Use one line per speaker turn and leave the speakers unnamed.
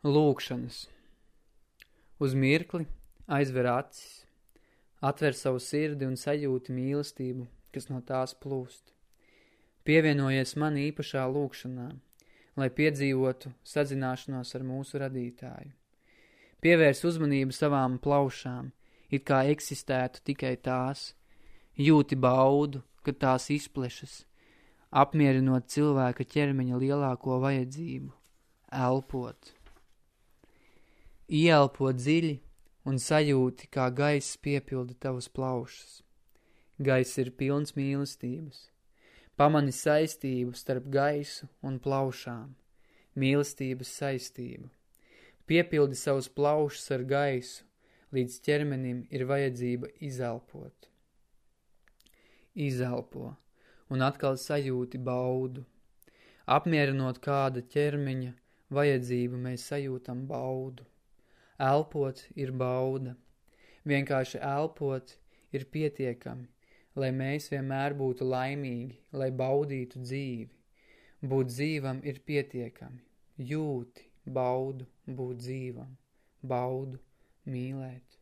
Lūkšanas. Uz mirkli aizver acis, atver savu sirdi un sajūti mīlestību, kas no tās plūst. Pievienojies man īpašā lūkšanā, lai piedzīvotu sadzināšanos ar mūsu radītāju. Pievērs uzmanību savām plaušām, it kā eksistētu tikai tās, jūti baudu, kad tās izplešas, apmierinot cilvēka ķermeņa lielāko vajadzību – elpot. Ielpo dziļi un sajūti, kā gaiss piepilda tavas plaušas. Gaiss ir pilns mīlestības. Pamani saistību starp gaisu un plaušām. Mīlestības saistību. Piepildi savus plaušas ar gaisu, līdz ķermenim ir vajadzība izelpot. Izelpo, un atkal sajūti baudu. Apmierinot kāda ķermeņa vajadzību, mēs sajūtam baudu. Elpot ir bauda. Vienkārši elpot ir pietiekami, lai mēs vienmēr būtu laimīgi, lai baudītu dzīvi. Būt dzīvam ir pietiekami. Jūti, baudu, būt dzīvam. Baudu, mīlēt.